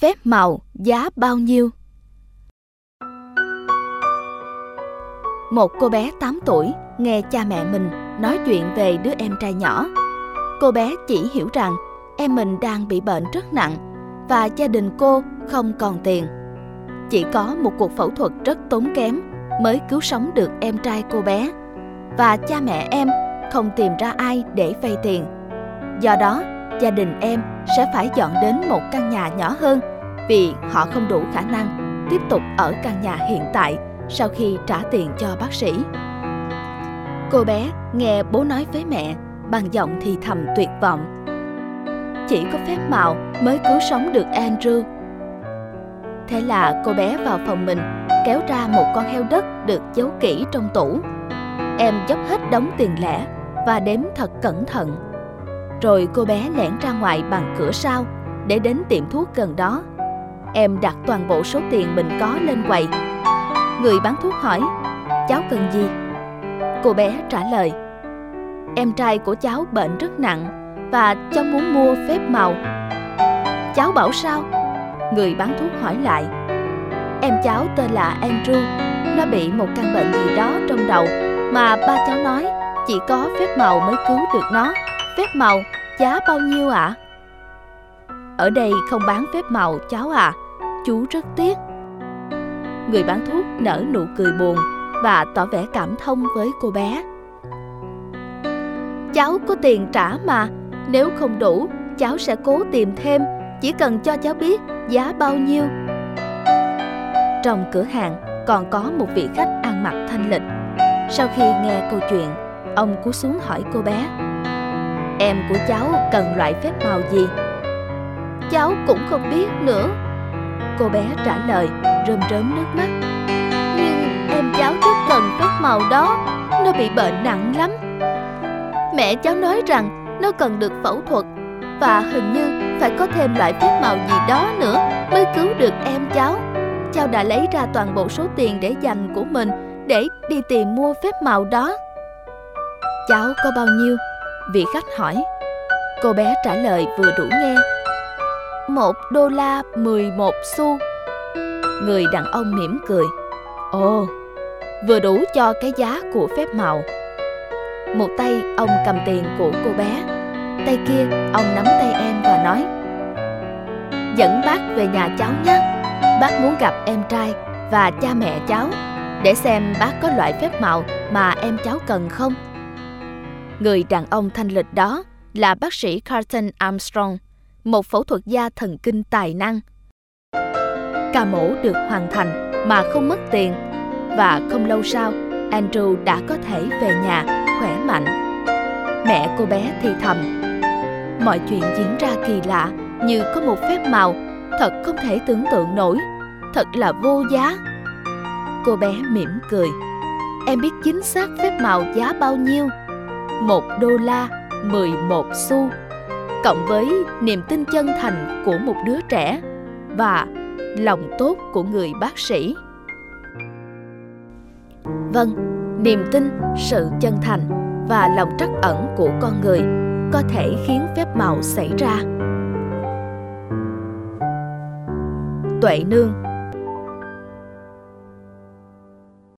Phép màu giá bao nhiêu? Một cô bé 8 tuổi nghe cha mẹ mình nói chuyện về đứa em trai nhỏ. Cô bé chỉ hiểu rằng em mình đang bị bệnh rất nặng và gia đình cô không còn tiền. Chỉ có một cuộc phẫu thuật rất tốn kém mới cứu sống được em trai cô bé và cha mẹ em không tìm ra ai để vay tiền. Do đó, gia đình em sẽ phải dọn đến một căn nhà nhỏ hơn vì họ không đủ khả năng tiếp tục ở căn nhà hiện tại sau khi trả tiền cho bác sĩ. Cô bé nghe bố nói với mẹ bằng giọng thì thầm tuyệt vọng. Chỉ có phép màu mới cứu sống được Andrew. Thế là cô bé vào phòng mình, kéo ra một con heo đất được giấu kỹ trong tủ. Em dốc hết đống tiền lẻ và đếm thật cẩn thận. Rồi cô bé lẻn ra ngoài bằng cửa sau để đến tiệm thuốc gần đó. Em đặt toàn bộ số tiền mình có lên quầy. Người bán thuốc hỏi, cháu cần gì? Cô bé trả lời, em trai của cháu bệnh rất nặng và cháu muốn mua phép màu. Cháu bảo sao? Người bán thuốc hỏi lại. Em cháu tên là Andrew, nó bị một căn bệnh gì đó trong đầu mà ba cháu nói chỉ có phép màu mới cứu được nó. Phép màu giá bao nhiêu ạ? À? Ở đây không bán phép màu cháu à, chú rất tiếc. Người bán thuốc nở nụ cười buồn và tỏ vẻ cảm thông với cô bé. Cháu có tiền trả mà, nếu không đủ, cháu sẽ cố tìm thêm, chỉ cần cho cháu biết giá bao nhiêu. Trong cửa hàng còn có một vị khách ăn mặc thanh lịch. Sau khi nghe câu chuyện, ông cú xuống hỏi cô bé Em của cháu cần loại phép màu gì? Cháu cũng không biết nữa. Cô bé trả lời, rơm rớm nước mắt. Nhưng em cháu rất cần phép màu đó, Nó bị bệnh nặng lắm. Mẹ cháu nói rằng nó cần được phẫu thuật Và hình như phải có thêm loại phép màu gì đó nữa Mới cứu được em cháu. Cháu đã lấy ra toàn bộ số tiền để dành của mình Để đi tìm mua phép màu đó. Cháu có bao nhiêu? Vị khách hỏi. Cô bé trả lời vừa đủ nghe. Một đô la mười một xu. Người đàn ông mỉm cười. Ồ, vừa đủ cho cái giá của phép màu. Một tay ông cầm tiền của cô bé Tay kia ông nắm tay em và nói Dẫn bác về nhà cháu nhé. Bác muốn gặp em trai và cha mẹ cháu Để xem bác có loại phép màu mà em cháu cần không. Người đàn ông thanh lịch đó là bác sĩ Carlton Armstrong, một phẫu thuật gia thần kinh tài năng. Ca mổ được hoàn thành mà không mất tiền và không lâu sau, Andrew đã có thể về nhà khỏe mạnh. Mẹ cô bé thì thầm, mọi chuyện diễn ra kỳ lạ như có một phép màu thật không thể tưởng tượng nổi, thật là vô giá. Cô bé mỉm cười, em biết chính xác phép màu giá bao nhiêu? một đô la 11 xu cộng với niềm tin chân thành của một đứa trẻ và lòng tốt của người bác sĩ. Vâng, niềm tin, sự chân thành và lòng trắc ẩn của con người có thể khiến phép màu xảy ra. Tuệ nương